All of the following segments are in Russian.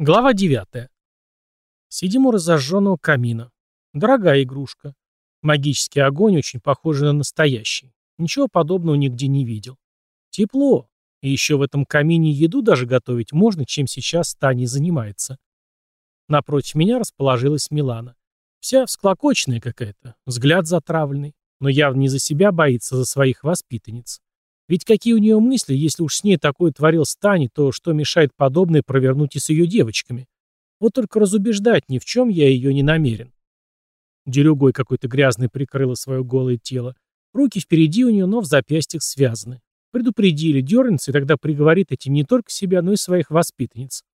Глава 9. Сидим у разожженного камина. Дорогая игрушка. Магический огонь очень похож на настоящий. Ничего подобного нигде не видел. Тепло. И еще в этом камине еду даже готовить можно, чем сейчас Таня занимается. Напротив меня расположилась Милана. Вся всклокоченная какая-то, взгляд затравленный, но явно не за себя боится, за своих воспитанниц. Ведь какие у нее мысли, если уж с ней такое творил Стани, то что мешает подобное провернуть и с ее девочками? Вот только разубеждать ни в чем я ее не намерен. Дерюгой какой-то грязный прикрыла свое голое тело. Руки впереди у нее, но в запястьях связаны. Предупредили, дернется, и тогда приговорит этим не только себя, но и своих воспитанниц.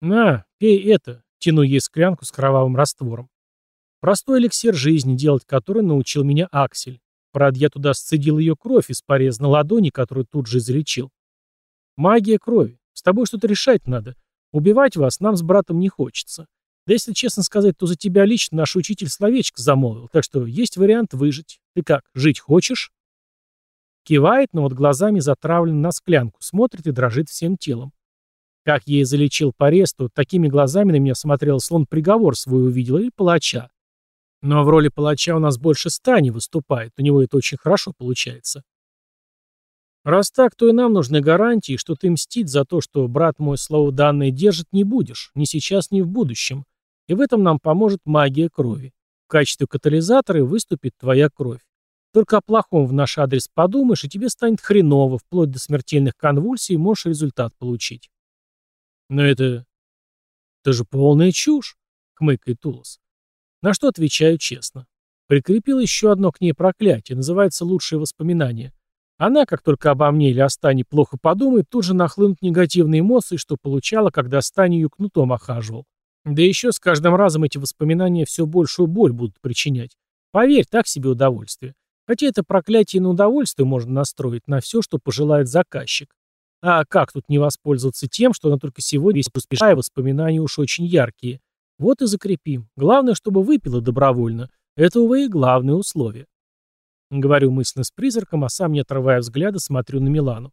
«На, пей это», — тяну ей склянку с кровавым раствором. Простой эликсир жизни, делать который научил меня Аксель. Правда, я туда сцедил ее кровь из пореза на ладони, которую тут же излечил. Магия крови. С тобой что-то решать надо. Убивать вас нам с братом не хочется. Да если честно сказать, то за тебя лично наш учитель словечко замолвил, так что есть вариант выжить. Ты как, жить хочешь? Кивает, но вот глазами затравлен на склянку, смотрит и дрожит всем телом. Как ей залечил порез, то такими глазами на меня смотрел, слон приговор свой увидел, или палача. Но в роли палача у нас больше Стани выступает, у него это очень хорошо получается. Раз так, то и нам нужны гарантии, что ты мстить за то, что брат мой слово данное держит, не будешь, ни сейчас, ни в будущем. И в этом нам поможет магия крови. В качестве катализатора выступит твоя кровь. Только о плохом в наш адрес подумаешь, и тебе станет хреново, вплоть до смертельных конвульсий, можешь результат получить. Но это... Это же полная чушь, хмыкает Тулос. На что отвечаю честно. Прикрепил еще одно к ней проклятие, называется «Лучшие воспоминания». Она, как только обо мне или о Стане плохо подумает, тут же нахлынут негативные эмоции, что получала, когда Стань ее кнутом охаживал. Да еще с каждым разом эти воспоминания все большую боль будут причинять. Поверь, так себе удовольствие. Хотя это проклятие на удовольствие можно настроить на все, что пожелает заказчик. А как тут не воспользоваться тем, что она только сегодня весь поспешая воспоминания уж очень яркие. Вот и закрепим. Главное, чтобы выпила добровольно. Это, увы, и главное условие. Говорю мысленно с призраком, а сам, не отрывая взгляда, смотрю на Милану.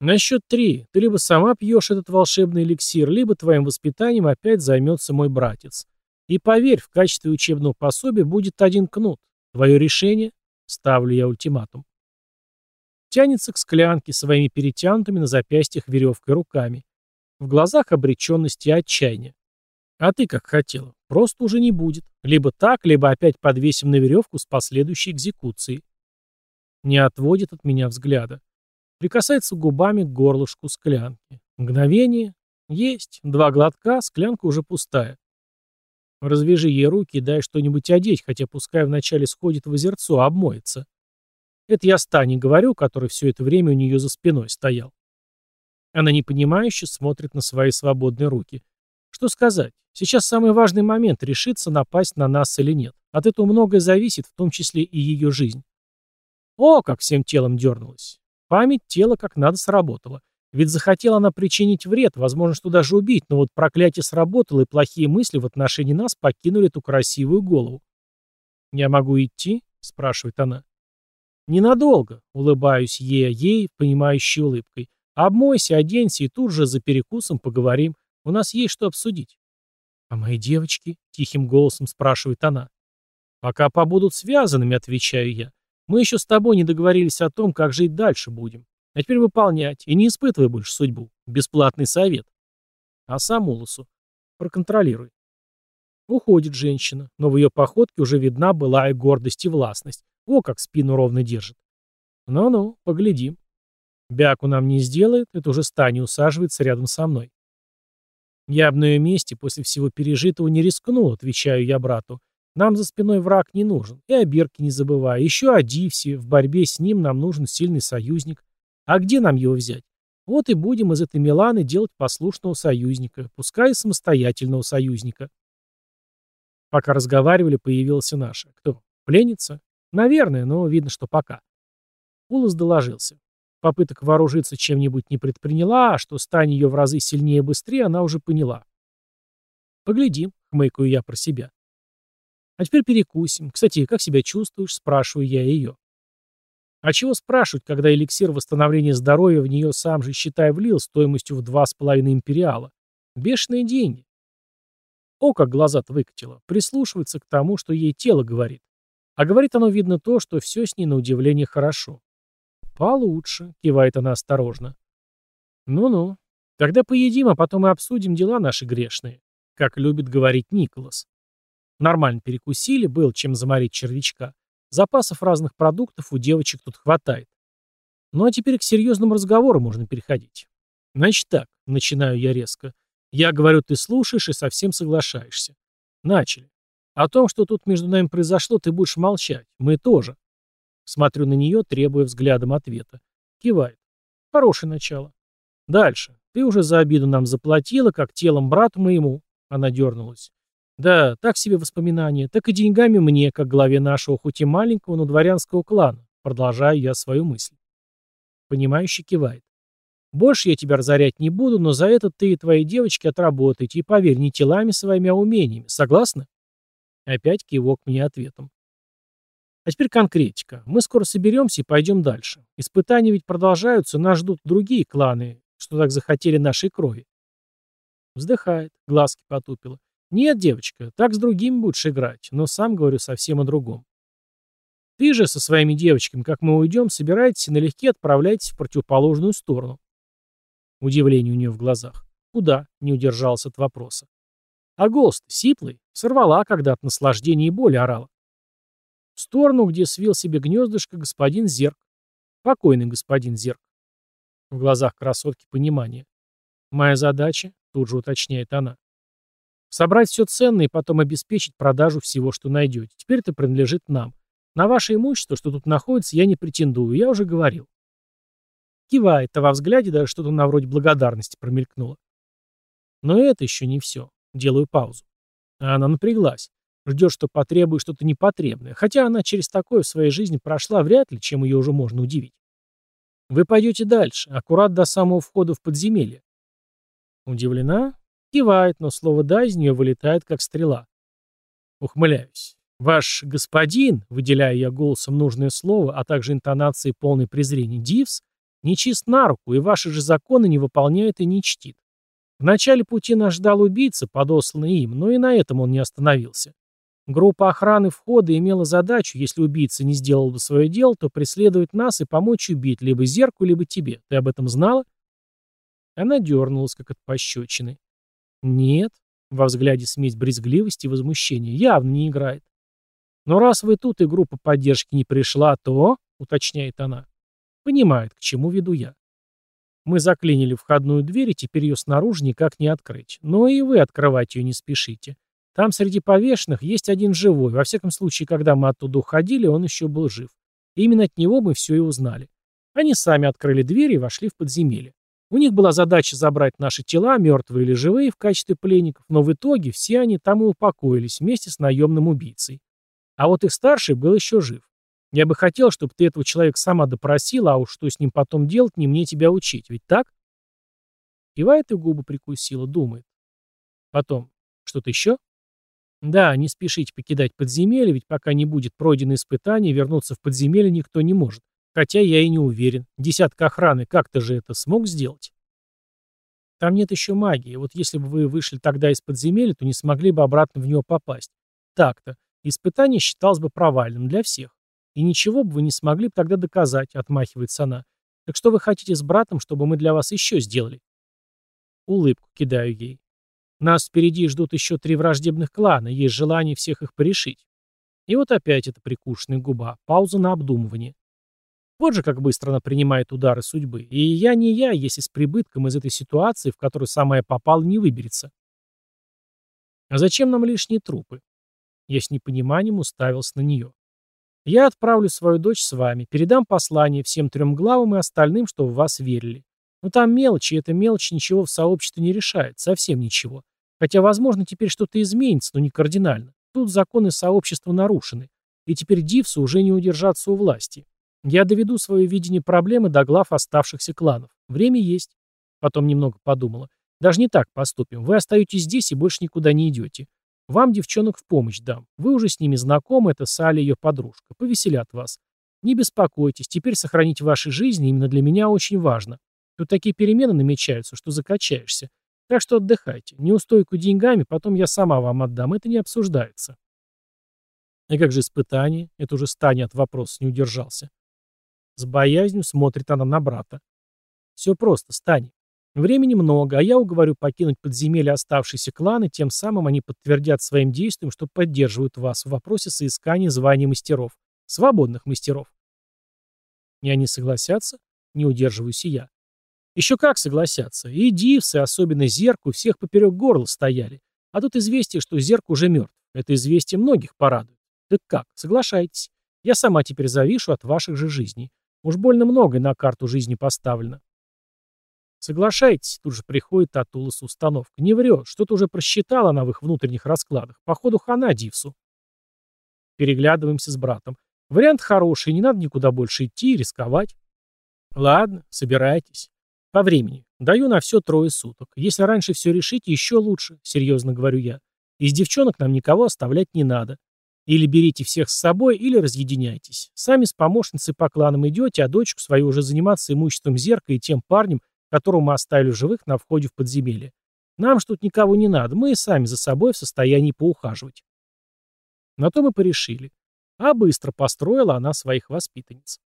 На счет три. Ты либо сама пьешь этот волшебный эликсир, либо твоим воспитанием опять займется мой братец. И поверь, в качестве учебного пособия будет один кнут. Твое решение? Ставлю я ультиматум. Тянется к склянке своими перетянутыми на запястьях веревкой руками. В глазах обреченности и отчаяния. А ты как хотела. Просто уже не будет. Либо так, либо опять подвесим на веревку с последующей экзекуцией. Не отводит от меня взгляда. Прикасается губами к горлышку склянки. Мгновение. Есть. Два глотка, склянка уже пустая. Развяжи ей руки и дай что-нибудь одеть, хотя пускай вначале сходит в озерцо, обмоется. Это я Стане говорю, который все это время у нее за спиной стоял. Она непонимающе смотрит на свои свободные руки. Что сказать? Сейчас самый важный момент – решиться напасть на нас или нет. От этого многое зависит, в том числе и ее жизнь. О, как всем телом дернулась. Память тела как надо сработала. Ведь захотела она причинить вред, возможно, что даже убить, но вот проклятие сработало, и плохие мысли в отношении нас покинули эту красивую голову. «Я могу идти?» – спрашивает она. «Ненадолго», — улыбаюсь ей, ей, понимающей улыбкой. «Обмойся, оденься и тут же за перекусом поговорим. У нас есть что обсудить». «А мои девочки?» — тихим голосом спрашивает она. «Пока побудут связанными», — отвечаю я. «Мы еще с тобой не договорились о том, как жить дальше будем. А теперь выполнять, и не испытывай больше судьбу. Бесплатный совет». А сам Улусу. «Проконтролируй». Уходит женщина, но в ее походке уже видна былая гордость и властность. О, как спину ровно держит. Ну-ну, поглядим. Бяку нам не сделает, это уже Стани усаживается рядом со мной. Я бы на ее месте после всего пережитого не рискнул, отвечаю я брату. Нам за спиной враг не нужен. И о Берке не забывай. Еще о Дивсе. В борьбе с ним нам нужен сильный союзник. А где нам его взять? Вот и будем из этой Миланы делать послушного союзника, пускай и самостоятельного союзника. Пока разговаривали, появилась наша. Кто? Пленница? Наверное, но видно, что пока. Улас доложился. Попыток вооружиться чем-нибудь не предприняла, а что стань ее в разы сильнее и быстрее, она уже поняла. «Поглядим», — хмыкаю я про себя. «А теперь перекусим. Кстати, как себя чувствуешь?» — спрашиваю я ее. А чего спрашивать, когда эликсир восстановления здоровья в нее сам же, считай, влил стоимостью в два с половиной империала? Бешеные деньги. О, как глаза-то выкатило. Прислушивается к тому, что ей тело говорит. А говорит оно, видно, то, что все с ней на удивление хорошо. «Получше», — кивает она осторожно. «Ну-ну. Тогда поедим, а потом и обсудим дела наши грешные», — как любит говорить Николас. Нормально перекусили, был чем заморить червячка. Запасов разных продуктов у девочек тут хватает. Ну а теперь к серьезному разговору можно переходить. Значит так, начинаю я резко. Я говорю, ты слушаешь и совсем соглашаешься. Начали. О том, что тут между нами произошло, ты будешь молчать. Мы тоже. Смотрю на нее, требуя взглядом ответа. Кивает. Хорошее начало. Дальше. Ты уже за обиду нам заплатила, как телом брату моему. Она дернулась. Да, так себе воспоминания, так и деньгами мне, как главе нашего, хоть и маленького, но дворянского клана. Продолжаю я свою мысль. Понимающий кивает. Больше я тебя разорять не буду, но за это ты и твои девочки отработаете, и поверь, не телами своими, а умениями. Согласна? Опять кивок мне ответом. А теперь конкретика. Мы скоро соберемся и пойдем дальше. Испытания ведь продолжаются, нас ждут другие кланы, что так захотели нашей крови. Вздыхает, глазки потупила. Нет, девочка, так с другими будешь играть, но сам говорю совсем о другом. Ты же со своими девочками, как мы уйдем, собираетесь и налегке отправляйтесь в противоположную сторону. Удивление у нее в глазах. Куда? Не удержался от вопроса. А голос сиплый, сорвала, когда от наслаждения и боли орала. В сторону, где свил себе гнездышко господин Зерк. Покойный господин Зерк. В глазах красотки понимание. Моя задача, тут же уточняет она. Собрать все ценное и потом обеспечить продажу всего, что найдете. Теперь это принадлежит нам. На ваше имущество, что тут находится, я не претендую, я уже говорил. Кивает, а во взгляде даже что-то на вроде благодарности промелькнуло. Но это еще не все. Делаю паузу. А она напряглась. Ждет, что потребую что-то непотребное. Хотя она через такое в своей жизни прошла, вряд ли, чем ее уже можно удивить. Вы пойдете дальше, аккурат до самого входа в подземелье. Удивлена? Кивает, но слово «да» из нее вылетает, как стрела. Ухмыляюсь. Ваш господин, выделяя я голосом нужное слово, а также интонацией полной презрения, Дивс, нечист на руку, и ваши же законы не выполняет и не чтит. В начале пути нас ждал убийца, подосланный им, но и на этом он не остановился. Группа охраны входа имела задачу, если убийца не сделал бы свое дело, то преследовать нас и помочь убить либо Зерку, либо тебе. Ты об этом знала? Она дернулась, как от пощечины. Нет, во взгляде смесь брезгливости и возмущения, явно не играет. Но раз вы тут и группа поддержки не пришла, то, уточняет она, понимает, к чему веду я. Мы заклинили входную дверь, и теперь ее снаружи никак не открыть. Но и вы открывать ее не спешите. Там среди повешенных есть один живой. Во всяком случае, когда мы оттуда уходили, он еще был жив. И именно от него мы все и узнали. Они сами открыли дверь и вошли в подземелье. У них была задача забрать наши тела, мертвые или живые, в качестве пленников, но в итоге все они там и упокоились вместе с наемным убийцей. А вот их старший был еще жив. Я бы хотел, чтобы ты этого человека сама допросила, а уж что с ним потом делать, не мне тебя учить, ведь так? Кивает и губы прикусила, думает. Потом, что-то еще? Да, не спешите покидать подземелье, ведь пока не будет пройдено испытание, вернуться в подземелье никто не может. Хотя я и не уверен. Десятка охраны как-то же это смог сделать? Там нет еще магии. Вот если бы вы вышли тогда из подземелья, то не смогли бы обратно в него попасть. Так-то. Испытание считалось бы провальным для всех. И ничего бы вы не смогли бы тогда доказать, отмахивается она. Так что вы хотите с братом, чтобы мы для вас еще сделали? Улыбку кидаю ей. Нас впереди ждут еще три враждебных клана, есть желание всех их порешить. И вот опять эта прикушенная губа, пауза на обдумывание. Вот же как быстро она принимает удары судьбы. И я не я, если с прибытком из этой ситуации, в которую самая попала, не выберется. А зачем нам лишние трупы? Я с непониманием уставился на нее. Я отправлю свою дочь с вами, передам послание всем трем главам и остальным, что в вас верили. Но там мелочи, и эта мелочь ничего в сообществе не решает, совсем ничего. Хотя, возможно, теперь что-то изменится, но не кардинально. Тут законы сообщества нарушены, и теперь Дивсу уже не удержаться у власти. Я доведу свое видение проблемы до глав оставшихся кланов. Время есть. Потом немного подумала. Даже не так поступим. Вы остаетесь здесь и больше никуда не идете. Вам девчонок в помощь дам. Вы уже с ними знакомы, это Салли ее подружка. Повеселят вас. Не беспокойтесь, теперь сохранить ваши жизни именно для меня очень важно. Тут такие перемены намечаются, что закачаешься. Так что отдыхайте. Неустойку деньгами потом я сама вам отдам, это не обсуждается. И как же испытание? Это уже Таня от вопроса не удержался. С боязнью смотрит она на брата. Все просто, Стань. Времени много, а я уговорю покинуть подземелье оставшиеся кланы, тем самым они подтвердят своим действием, что поддерживают вас в вопросе соискания звания мастеров. Свободных мастеров. И они согласятся? Не удерживаюсь и я. Еще как согласятся. И дивсы, особенно Зерку, всех поперек горла стояли. А тут известие, что Зерк уже мертв. Это известие многих порадует. Так как, соглашайтесь. Я сама теперь завишу от ваших же жизней. Уж больно многое на карту жизни поставлено. Соглашайтесь, тут же приходит Атула с установкой. Не врет, что-то уже просчитала она в их внутренних раскладах. Походу, хана Дивсу. Переглядываемся с братом. Вариант хороший, не надо никуда больше идти и рисковать. Ладно, собирайтесь. По времени. Даю на все трое суток. Если раньше все решите, еще лучше, серьезно говорю я. Из девчонок нам никого оставлять не надо. Или берите всех с собой, или разъединяйтесь. Сами с помощницей по кланам идете, а дочку свою уже заниматься имуществом Зерка и тем парнем, которого мы оставили живых на входе в подземелье. Нам ж тут никого не надо, мы и сами за собой в состоянии поухаживать. На то мы порешили. А быстро построила она своих воспитанниц.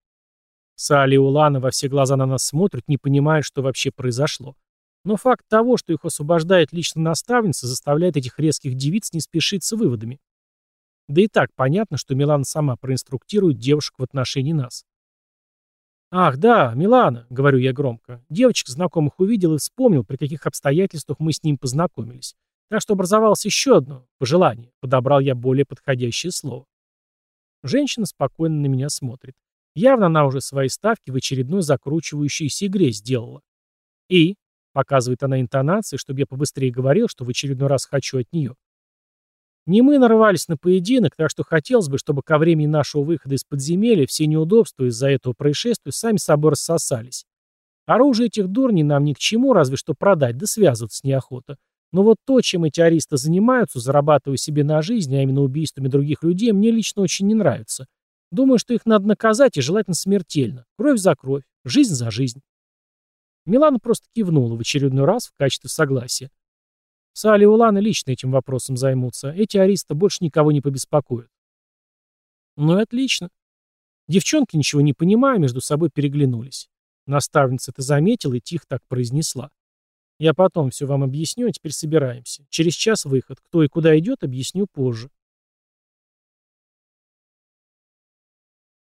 Сали и Улана во все глаза на нас смотрят, не понимая, что вообще произошло. Но факт того, что их освобождает лично наставница, заставляет этих резких девиц не спешить с выводами. Да и так понятно, что Милана сама проинструктирует девушек в отношении нас. «Ах, да, Милана», — говорю я громко. Девочек знакомых увидел и вспомнил, при каких обстоятельствах мы с ним познакомились. Так что образовалось еще одно пожелание. Подобрал я более подходящее слово. Женщина спокойно на меня смотрит. Явно она уже свои ставки в очередной закручивающейся игре сделала. «И?» — показывает она интонации, чтобы я побыстрее говорил, что в очередной раз хочу от нее. Не мы нарвались на поединок, так что хотелось бы, чтобы ко времени нашего выхода из подземелья все неудобства из-за этого происшествия сами собой рассосались. Оружие этих дурней нам ни к чему, разве что продать, да связываться неохота. Но вот то, чем эти аристы занимаются, зарабатывая себе на жизнь, а именно убийствами других людей, мне лично очень не нравится. Думаю, что их надо наказать и желательно смертельно. Кровь за кровь, жизнь за жизнь. Милана просто кивнула в очередной раз в качестве согласия. Сали и Улана лично этим вопросом займутся. Эти ариста больше никого не побеспокоят. Ну и отлично. Девчонки, ничего не понимая, между собой переглянулись. Наставница это заметила и тихо так произнесла. Я потом все вам объясню, а теперь собираемся. Через час выход. Кто и куда идет, объясню позже.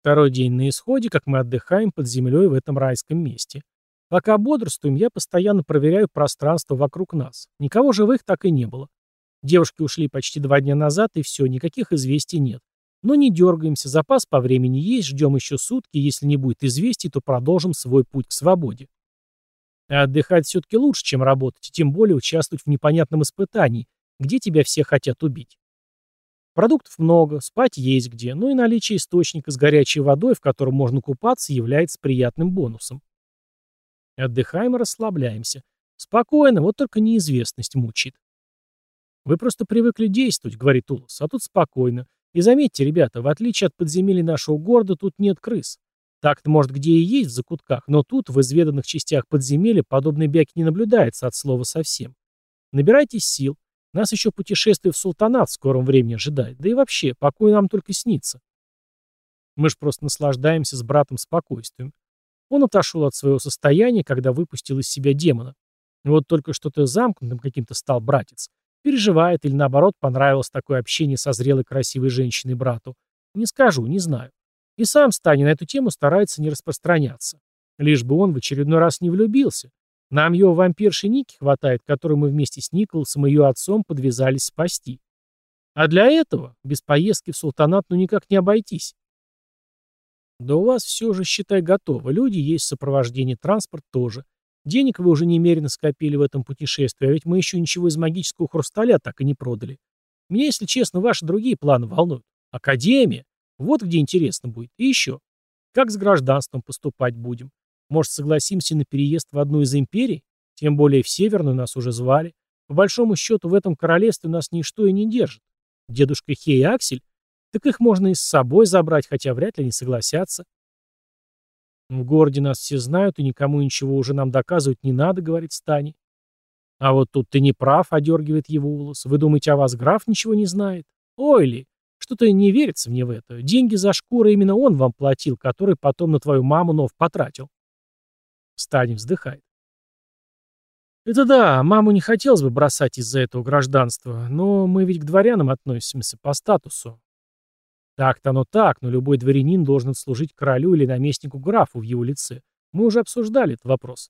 Второй день на исходе, как мы отдыхаем под землей в этом райском месте. Пока бодрствуем, я постоянно проверяю пространство вокруг нас. Никого живых так и не было. Девушки ушли почти два дня назад, и все, никаких известий нет. Но не дергаемся, запас по времени есть, ждем еще сутки, если не будет известий, то продолжим свой путь к свободе. А отдыхать все-таки лучше, чем работать, тем более участвовать в непонятном испытании, где тебя все хотят убить. Продуктов много, спать есть где, но и наличие источника с горячей водой, в котором можно купаться, является приятным бонусом. Отдыхаем и расслабляемся. Спокойно, вот только неизвестность мучит. «Вы просто привыкли действовать», — говорит Улас, — «а тут спокойно. И заметьте, ребята, в отличие от подземелья нашего города, тут нет крыс. Так-то, может, где и есть в закутках, но тут, в изведанных частях подземелья, подобной бяки не наблюдается от слова совсем. Набирайтесь сил. Нас еще путешествие в султанат в скором времени ожидает. Да и вообще, покой нам только снится. Мы ж просто наслаждаемся с братом спокойствием. Он отошел от своего состояния, когда выпустил из себя демона. Вот только что-то замкнутым каким-то стал братец. Переживает или наоборот понравилось такое общение со зрелой красивой женщиной брату. Не скажу, не знаю. И сам Стани на эту тему старается не распространяться. Лишь бы он в очередной раз не влюбился. Нам его вампирши Ники хватает, которую мы вместе с Николасом и ее отцом подвязались спасти. А для этого без поездки в султанат ну никак не обойтись. Да у вас все же, считай, готово. Люди есть, сопровождение, транспорт тоже. Денег вы уже немерено скопили в этом путешествии, а ведь мы еще ничего из магического хрусталя так и не продали. Меня, если честно, ваши другие планы волнуют. Академия. Вот где интересно будет. И еще. Как с гражданством поступать будем? Может, согласимся на переезд в одну из империй? Тем более в Северную нас уже звали. По большому счету, в этом королевстве нас ничто и не держит. Дедушка Хей и Аксель так их можно и с собой забрать, хотя вряд ли они согласятся. В городе нас все знают, и никому ничего уже нам доказывать не надо, говорит Стани. А вот тут ты не прав, одергивает его Улас. Вы думаете, о вас граф ничего не знает? Ой ли, что-то не верится мне в это. Деньги за шкуры именно он вам платил, который потом на твою маму нов потратил. Стани вздыхает. Это да, маму не хотелось бы бросать из-за этого гражданства, но мы ведь к дворянам относимся по статусу. Так-то оно так, но любой дворянин должен служить королю или наместнику графу в его лице. Мы уже обсуждали этот вопрос.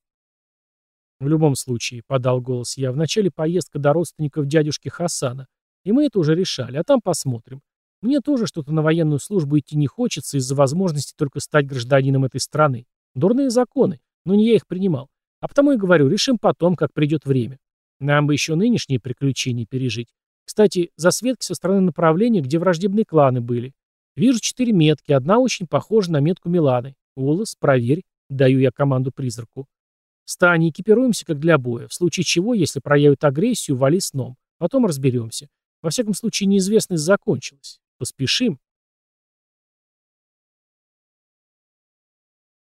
В любом случае, подал голос я, в начале поездка до родственников дядюшки Хасана, и мы это уже решали, а там посмотрим. Мне тоже что-то на военную службу идти не хочется из-за возможности только стать гражданином этой страны. Дурные законы, но не я их принимал. А потому и говорю, решим потом, как придет время. Нам бы еще нынешние приключения пережить. Кстати, засветки со стороны направления, где враждебные кланы были. Вижу четыре метки, одна очень похожа на метку Миланы. Волос, проверь, даю я команду призраку. Стань, экипируемся как для боя. В случае чего, если проявят агрессию, вали сном. Потом разберемся. Во всяком случае, неизвестность закончилась. Поспешим.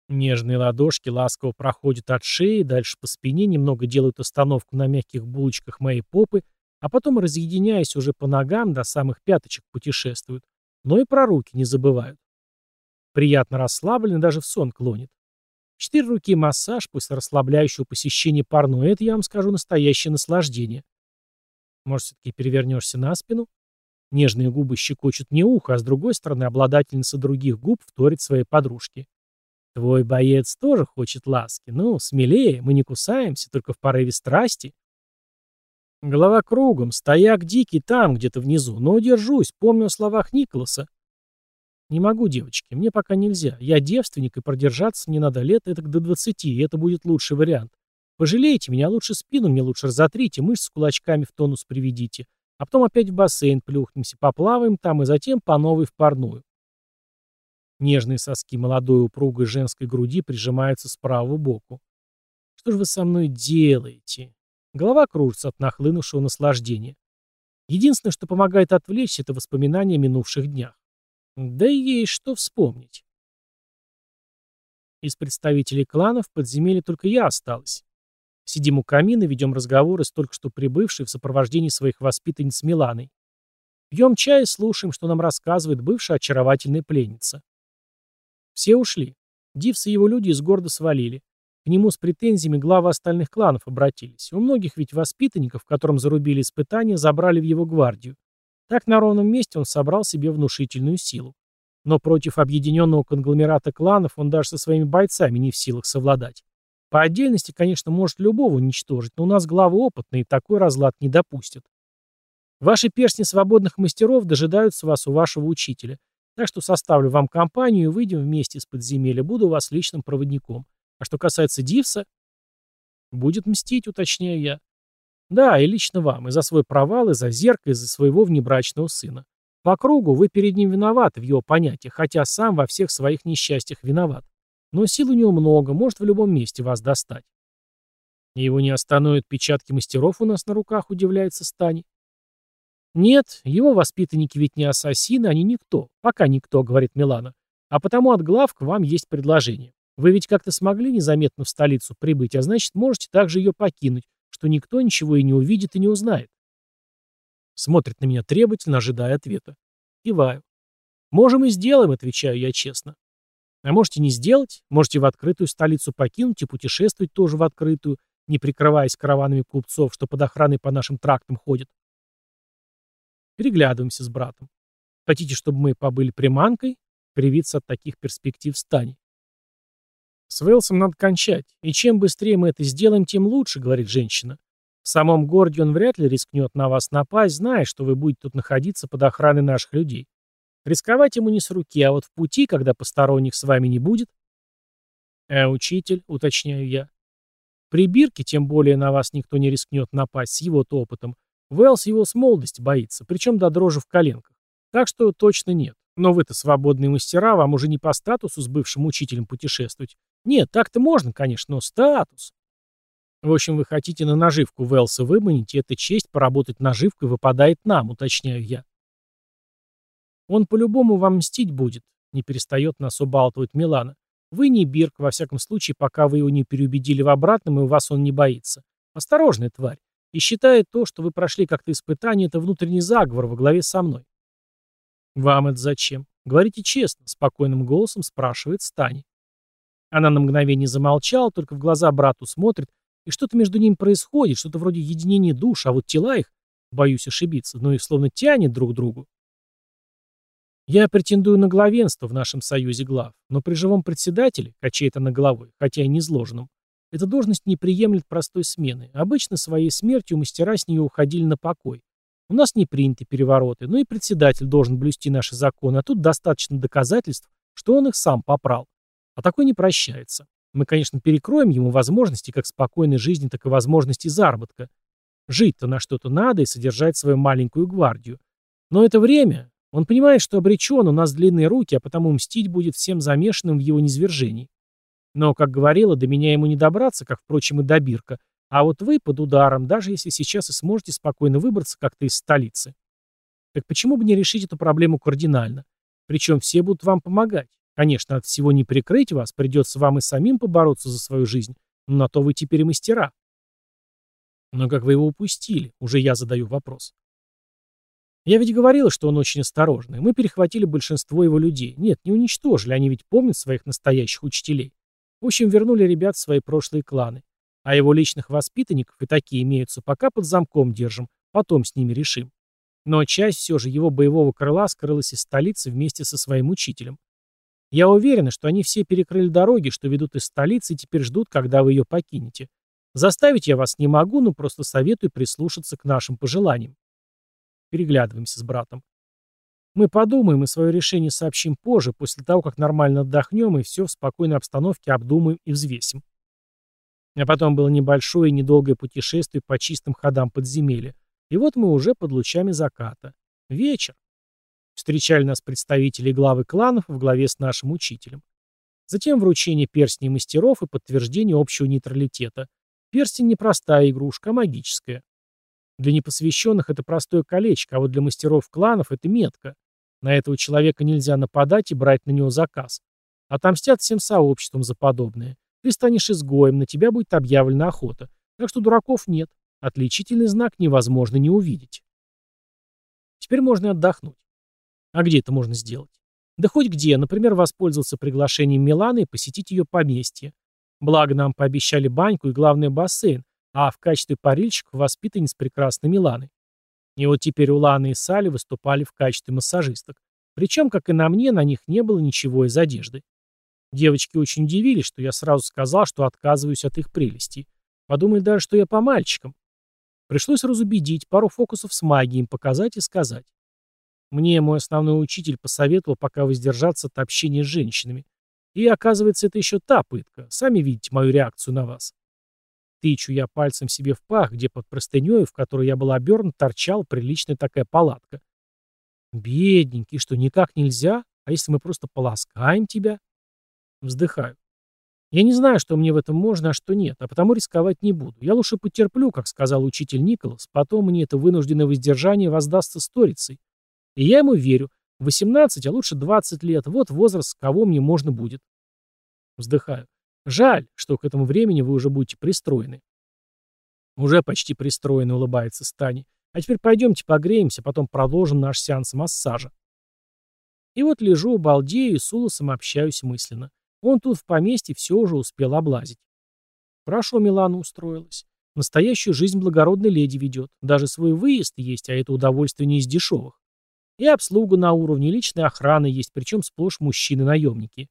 Нежные ладошки ласково проходят от шеи, дальше по спине, немного делают остановку на мягких булочках моей попы, а потом, разъединяясь уже по ногам, до самых пяточек путешествуют. Но и про руки не забывают. Приятно расслабленно, даже в сон клонит. Четыре руки массаж после расслабляющего посещения парной, это, я вам скажу, настоящее наслаждение. Может, все-таки перевернешься на спину? Нежные губы щекочут мне ухо, а с другой стороны обладательница других губ вторит своей подружке. Твой боец тоже хочет ласки. Ну, смелее, мы не кусаемся, только в порыве страсти. Голова кругом, стояк дикий там, где-то внизу, но держусь, помню о словах Николаса. Не могу, девочки, мне пока нельзя. Я девственник, и продержаться мне надо лет это до двадцати, и это будет лучший вариант. Пожалейте меня, лучше спину мне лучше разотрите, мышцы кулачками в тонус приведите. А потом опять в бассейн плюхнемся, поплаваем там, и затем по новой в парную. Нежные соски молодой упругой женской груди прижимаются с правого боку. Что же вы со мной делаете? Голова кружится от нахлынувшего наслаждения. Единственное, что помогает отвлечься, это воспоминания о минувших днях. Да и есть что вспомнить. Из представителей кланов в подземелье только я осталась. Сидим у камина, ведем разговоры с только что прибывшей в сопровождении своих воспитанниц Миланой. Пьем чай и слушаем, что нам рассказывает бывшая очаровательная пленница. Все ушли. Дивс и его люди из города свалили. К нему с претензиями главы остальных кланов обратились. У многих ведь воспитанников, которым зарубили испытания, забрали в его гвардию. Так на ровном месте он собрал себе внушительную силу. Но против объединенного конгломерата кланов он даже со своими бойцами не в силах совладать. По отдельности, конечно, может любого уничтожить, но у нас главы опытные, и такой разлад не допустят. Ваши перстни свободных мастеров дожидаются вас у вашего учителя. Так что составлю вам компанию и выйдем вместе из подземелья. Буду у вас личным проводником. А что касается Дивса... Будет мстить, уточняю я. Да, и лично вам. И за свой провал, и за зеркало, и за своего внебрачного сына. По кругу вы перед ним виноваты в его понятиях, хотя сам во всех своих несчастьях виноват. Но сил у него много, может в любом месте вас достать. Его не остановят печатки мастеров у нас на руках, удивляется Стани. «Нет, его воспитанники ведь не ассасины, они никто. Пока никто», — говорит Милана. «А потому от глав к вам есть предложение. Вы ведь как-то смогли незаметно в столицу прибыть, а значит, можете также ее покинуть, что никто ничего и не увидит и не узнает». Смотрит на меня требовательно, ожидая ответа. Киваю. «Можем и сделаем», — отвечаю я честно. А можете не сделать, можете в открытую столицу покинуть и путешествовать тоже в открытую, не прикрываясь караванами купцов, что под охраной по нашим трактам ходят. Переглядываемся с братом. Хотите, чтобы мы побыли приманкой? Привиться от таких перспектив стани. С Вэлсом надо кончать, и чем быстрее мы это сделаем, тем лучше, говорит женщина. В самом городе он вряд ли рискнет на вас напасть, зная, что вы будете тут находиться под охраной наших людей. Рисковать ему не с руки, а вот в пути, когда посторонних с вами не будет. А учитель, уточняю я. При Бирке тем более на вас никто не рискнет напасть с его-то опытом. Вэлс его с молодости боится, причем до дрожи в коленках. Так что точно нет. Но вы-то свободные мастера, вам уже не по статусу с бывшим учителем путешествовать. Нет, так-то можно, конечно, но статус. В общем, вы хотите на наживку Вэлса выманить, и эта честь поработать наживкой выпадает нам, уточняю я. Он по-любому вам мстить будет, не перестает нас убалтывать Милана. Вы не Бирк, во всяком случае, пока вы его не переубедили в обратном, и у вас он не боится. Осторожная тварь. И считает то, что вы прошли как-то испытание, это внутренний заговор во главе со мной. Вам это зачем? Говорите честно, спокойным голосом спрашивает Стани. Она на мгновение замолчала, только в глаза брату смотрит, и что-то между ними происходит, что-то вроде единения душ, а вот тела их, боюсь ошибиться, но их словно тянет друг к другу. Я претендую на главенство в нашем союзе глав, но при живом председателе, качает она головой, хотя и не изложенном, эта должность не приемлет простой смены. Обычно своей смертью мастера с нее уходили на покой. У нас не приняты перевороты, но и председатель должен блюсти наши законы, а тут достаточно доказательств, что он их сам попрал. А такой не прощается. Мы, конечно, перекроем ему возможности как спокойной жизни, так и возможности заработка. Жить-то на что-то надо и содержать свою маленькую гвардию. Но это время, он понимает, что обречен, у нас длинные руки, а потому мстить будет всем замешанным в его низвержении. Но, как говорила, до меня ему не добраться, как, впрочем, и до Бирка. А вот вы под ударом, даже если сейчас и сможете спокойно выбраться как-то из столицы. Так почему бы не решить эту проблему кардинально? Причем все будут вам помогать. Конечно, от всего не прикрыть вас, придется вам и самим побороться за свою жизнь, но на то вы теперь и мастера. Но как вы его упустили? Уже я задаю вопрос. Я ведь говорил, что он очень осторожный. Мы перехватили большинство его людей. Нет, не уничтожили, они ведь помнят своих настоящих учителей. В общем, вернули ребят в свои прошлые кланы. А его личных воспитанников, и такие имеются, пока под замком держим, потом с ними решим. Но часть все же его боевого крыла скрылась из столицы вместе со своим учителем. Я уверен, что они все перекрыли дороги, что ведут из столицы и теперь ждут, когда вы ее покинете. Заставить я вас не могу, но просто советую прислушаться к нашим пожеланиям. Переглядываемся с братом. Мы подумаем и свое решение сообщим позже, после того, как нормально отдохнем и все в спокойной обстановке обдумаем и взвесим. А потом было небольшое и недолгое путешествие по чистым ходам подземелья. И вот мы уже под лучами заката. Вечер. Встречали нас представители главы кланов в главе с нашим учителем. Затем вручение перстней мастеров и подтверждение общего нейтралитета. Перстень не простая игрушка, а магическая. Для непосвященных это простое колечко, а вот для мастеров кланов это метка. На этого человека нельзя нападать и брать на него заказ. Отомстят всем сообществом за подобное. Ты станешь изгоем, на тебя будет объявлена охота. Так что дураков нет. Отличительный знак невозможно не увидеть. Теперь можно отдохнуть. А где это можно сделать? Да хоть где, например, воспользоваться приглашением Миланы и посетить ее поместье. Благо нам пообещали баньку и, главное, бассейн, а в качестве парильщиков воспитанниц прекрасной Миланы. И вот теперь у Ланы и Сали выступали в качестве массажисток. Причем, как и на мне, на них не было ничего из одежды. Девочки очень удивились, что я сразу сказал, что отказываюсь от их прелестей. Подумали даже, что я по мальчикам. Пришлось разубедить, пару фокусов с магией им показать и сказать. Мне мой основной учитель посоветовал пока воздержаться от общения с женщинами. И оказывается, это еще та пытка. Сами видите мою реакцию на вас. Тычу я пальцем себе в пах, где под простыней, в которой я был обернут, торчала приличная такая палатка. Бедненький, что никак нельзя? А если мы просто полоскаем тебя? Вздыхаю. Я не знаю, что мне в этом можно, а что нет, а потому рисковать не буду. Я лучше потерплю, как сказал учитель Николас, потом мне это вынужденное воздержание воздастся сторицей. И я ему верю. 18, а лучше 20 лет. Вот возраст, кого мне можно будет. Вздыхаю. Жаль, что к этому времени вы уже будете пристроены. Уже почти пристроены, улыбается Стани. А теперь пойдемте погреемся, потом продолжим наш сеанс массажа. И вот лежу, балдею и с Улосом общаюсь мысленно. Он тут в поместье все уже успел облазить. Хорошо Милана устроилась. Настоящую жизнь благородной леди ведет. Даже свой выезд есть, а это удовольствие не из дешевых. И обслуга на уровне, личной охраны есть, причем сплошь мужчины-наемники.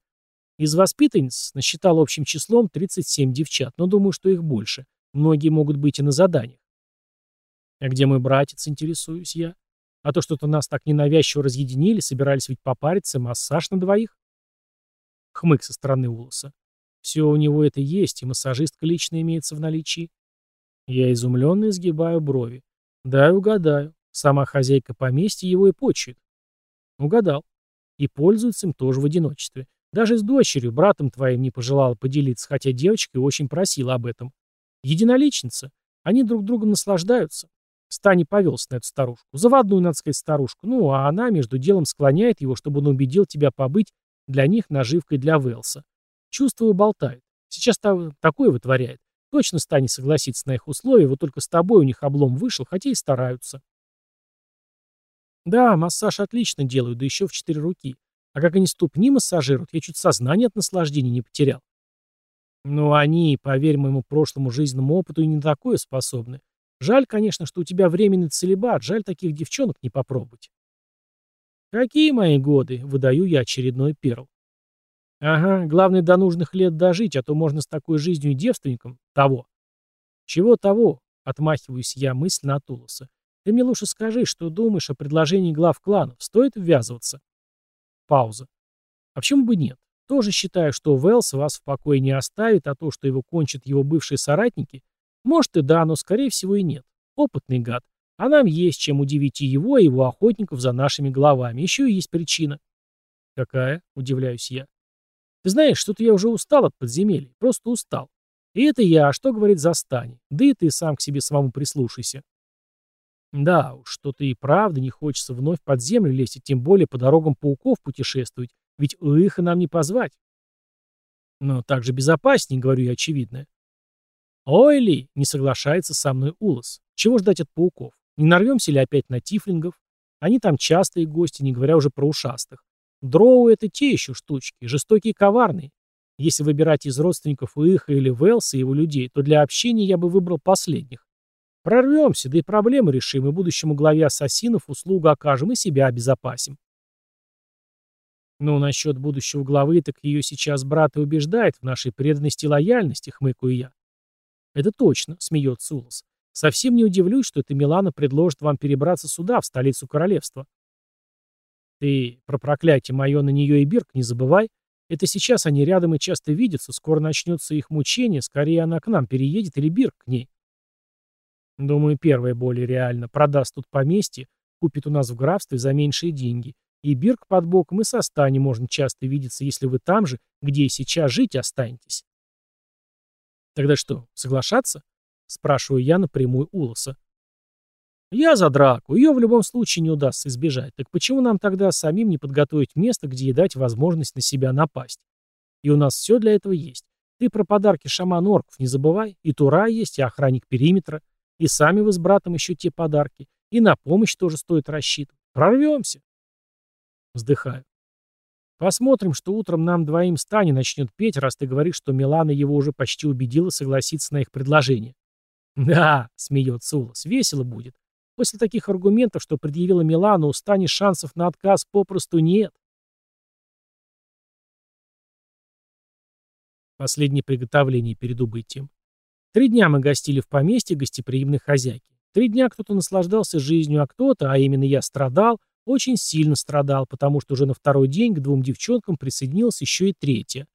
Из воспитанниц насчитал общим числом 37 девчат, но думаю, что их больше. Многие могут быть и на заданиях. А где мой братец, интересуюсь я? А то что-то нас так ненавязчиво разъединили, собирались ведь попариться, массаж на двоих? Хмык со стороны Улоса. Все у него это есть, и массажистка лично имеется в наличии. Я изумленно изгибаю брови. Да, угадаю. Сама хозяйка поместья его и почует. Угадал. И пользуется им тоже в одиночестве. Даже с дочерью, братом твоим не пожелала поделиться, хотя девочка и очень просила об этом. Единоличница. Они друг другом наслаждаются. Стани повелся на эту старушку. Заводную, надо сказать, старушку. Ну, а она между делом склоняет его, чтобы он убедил тебя побыть для них наживкой для Велса. Чувствую, болтает. Сейчас та- такое вытворяет. Точно станет согласиться на их условия, вот только с тобой у них облом вышел, хотя и стараются. Да, массаж отлично делают, да еще в четыре руки. А как они ступни массажируют, я чуть сознание от наслаждения не потерял. Ну, они, поверь моему прошлому жизненному опыту, и не на такое способны. Жаль, конечно, что у тебя временный целебат, жаль таких девчонок не попробовать. Какие мои годы? Выдаю я очередной перл. Ага, главное до нужных лет дожить, а то можно с такой жизнью и девственником того. Чего того? Отмахиваюсь я мысленно от Улоса. Ты мне лучше скажи, что думаешь о предложении глав кланов. Стоит ввязываться? Пауза. А почему бы нет? Тоже считаю, что Уэллс вас в покое не оставит, а то, что его кончат его бывшие соратники, может и да, но скорее всего и нет. Опытный гад. А нам есть чем удивить и его, и его охотников за нашими головами. Еще и есть причина. Какая? Удивляюсь я. Ты знаешь, что-то я уже устал от подземелий. Просто устал. И это я, а что говорит Застани? Да и ты сам к себе самому прислушайся. Да что-то и правда не хочется вновь под землю лезть, и тем более по дорогам пауков путешествовать, ведь их нам не позвать. Но так же безопаснее, говорю я очевидное. Ой ли, не соглашается со мной Улас. Чего ждать от пауков? Не нарвемся ли опять на тифлингов? Они там частые гости, не говоря уже про ушастых. Дроу — это те еще штучки, жестокие и коварные. Если выбирать из родственников Уиха или Велса и его людей, то для общения я бы выбрал последних. Прорвемся, да и проблемы решим, и будущему главе ассасинов услугу окажем, и себя обезопасим. Ну, насчет будущего главы, так ее сейчас брат и убеждает в нашей преданности и лояльности, хмыкаю я. Это точно, смеется Улас. Совсем не удивлюсь, что эта Милана предложит вам перебраться сюда, в столицу королевства. Ты про проклятие мое на нее и Бирк не забывай. Это сейчас они рядом и часто видятся, скоро начнется их мучение, скорее она к нам переедет или Бирк к ней. Думаю, первое более реально. Продаст тут поместье, купит у нас в графстве за меньшие деньги. И Бирк под боком, и со Стани можно часто видеться, если вы там же, где и сейчас жить останетесь. Тогда что, соглашаться? Спрашиваю я напрямую Улоса. Я за драку. Ее в любом случае не удастся избежать. Так почему нам тогда самим не подготовить место, где и дать возможность на себя напасть? И у нас все для этого есть. Ты про подарки шаман орков не забывай. И Тура есть, и охранник периметра. И сами вы с братом еще те подарки. И на помощь тоже стоит рассчитывать. Прорвемся. Вздыхаю. Посмотрим, что утром нам двоим Стани начнет петь, раз ты говоришь, что Милана его уже почти убедила согласиться на их предложение. Да, смеется Улас, весело будет. После таких аргументов, что предъявила Милана, у Стани шансов на отказ попросту нет. Последнее приготовление перед убытием. Три дня мы гостили в поместье гостеприимной хозяйки. Три дня кто-то наслаждался жизнью, а кто-то, а именно я, страдал, очень сильно страдал, потому что уже на второй день к двум девчонкам присоединилась еще и третья.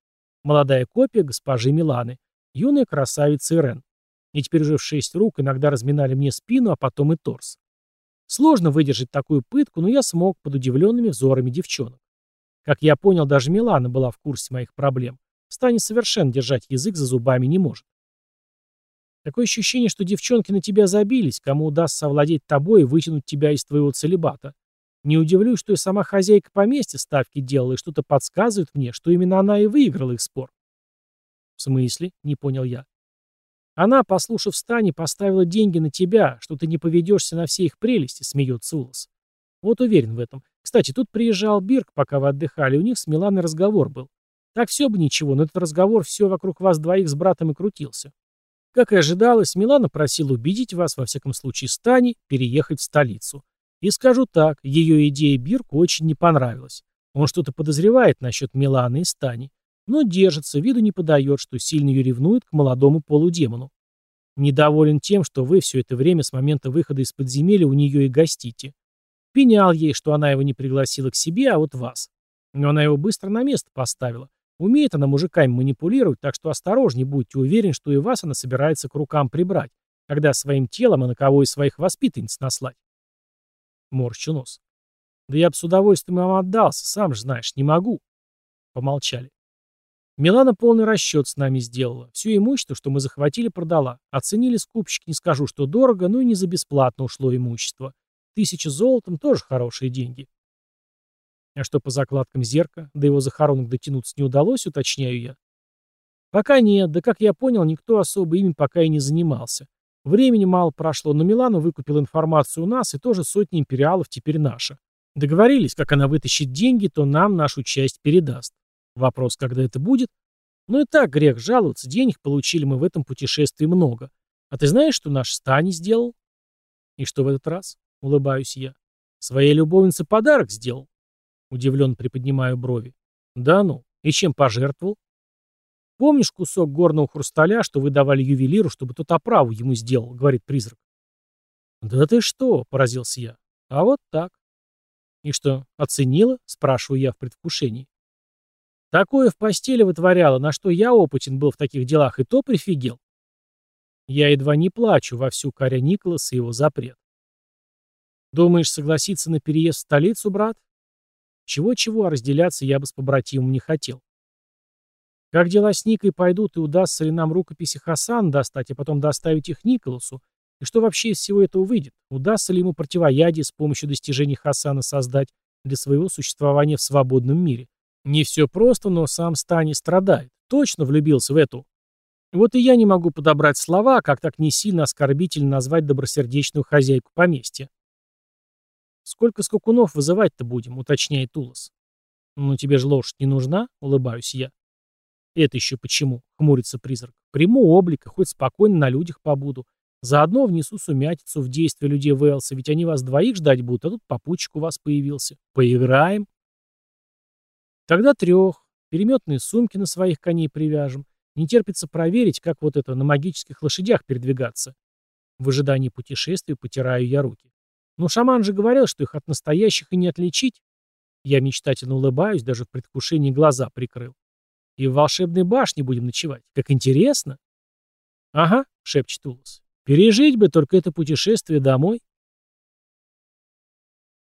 Молодая копия госпожи Миланы, юная красавица Ирен. И теперь уже в шесть рук иногда разминали мне спину, а потом и торс. Сложно выдержать такую пытку, но я смог под удивленными взорами девчонок. Как я понял, даже Милана была в курсе моих проблем. Стани совершенно держать язык за зубами не может. Такое ощущение, что девчонки на тебя забились, кому удастся овладеть тобой и вытянуть тебя из твоего целебата. Не удивлюсь, что и сама хозяйка поместья ставки делала, и что-то подсказывает мне, что именно она и выиграла их спор. В смысле? Не понял я. Она, послушав Стани, поставила деньги на тебя, что ты не поведешься на все их прелести, смеется Улас. Вот уверен в этом. Кстати, тут приезжал Бирк, пока вы отдыхали, у них с Миланой разговор был. Так все бы ничего, но этот разговор все вокруг вас двоих с братом и крутился. Как и ожидалось, Милана просила убедить вас, во всяком случае Стани, переехать в столицу. И скажу так, ее идея Бирку очень не понравилась. Он что-то подозревает насчет Миланы и Стани, но держится, виду не подает, что сильно ее ревнует к молодому полудемону. Недоволен тем, что вы все это время с момента выхода из подземелья у нее и гостите. Пенял ей, что она его не пригласила к себе, а вот вас. Но она его быстро на место поставила. Умеет она мужиками манипулировать, так что осторожней будьте уверены, что и вас она собирается к рукам прибрать, когда своим телом, а на кого из своих воспитанниц наслать. Морщу нос. Да я бы с удовольствием вам отдался, сам же знаешь, не могу. Помолчали. Милана полный расчет с нами сделала. Все имущество, что мы захватили, продала. Оценили скупщики, не скажу, что дорого, но и не за бесплатно ушло имущество. Тысяча золотом тоже хорошие деньги. А что по закладкам зерка, до его захоронок дотянуться не удалось, уточняю я. Пока нет, да как я понял, никто особо ими пока и не занимался. Времени мало прошло, но Милана выкупила информацию у нас, и тоже сотни империалов теперь наша. Договорились, как она вытащит деньги, то нам нашу часть передаст. Вопрос, когда это будет? Ну и так, грех жаловаться, денег получили мы в этом путешествии много. А ты знаешь, что наш Стани сделал? И что в этот раз? Улыбаюсь я. Своей любовнице подарок сделал. Удивленно приподнимаю брови. Да ну, и чем пожертвовал? Помнишь кусок горного хрусталя, что вы давали ювелиру, чтобы тот оправу ему сделал, говорит призрак. Да ты что, поразился я. А вот так. И что, оценила? Спрашиваю я в предвкушении. Такое в постели вытворяло, на что я опытен был в таких делах, и то прифигел. Я едва не плачу, вовсю коря Николаса и его запрет. Думаешь, согласиться на переезд в столицу, брат? Чего-чего, а разделяться я бы с побратимом не хотел. Как дела с Никой пойдут, и удастся ли нам рукописи Хасан достать, а потом доставить их Николасу? И что вообще из всего этого выйдет? Удастся ли ему противоядие с помощью достижений Хасана создать для своего существования в свободном мире? Не все просто, но сам Стани страдает. Точно влюбился в эту. Вот и я не могу подобрать слова, как так не сильно оскорбительно назвать добросердечную хозяйку поместья. «Сколько скакунов вызывать-то будем?» — уточняет Улас. «Ну тебе же лошадь не нужна?» — улыбаюсь я. «Это еще почему?» — хмурится призрак. «Приму облик и хоть спокойно на людях побуду. Заодно внесу сумятицу в действие людей Вэлса, ведь они вас двоих ждать будут, а тут попутчик у вас появился. Поиграем?» «Тогда трех. Переметные сумки на своих коней привяжем. Не терпится проверить, как вот это на магических лошадях передвигаться. В ожидании путешествия потираю я руки. Но шаман же говорил, что их от настоящих и не отличить. Я мечтательно улыбаюсь, даже в предвкушении глаза прикрыл. И в волшебной башне будем ночевать. Как интересно. Ага, шепчет Улас. Пережить бы только это путешествие домой.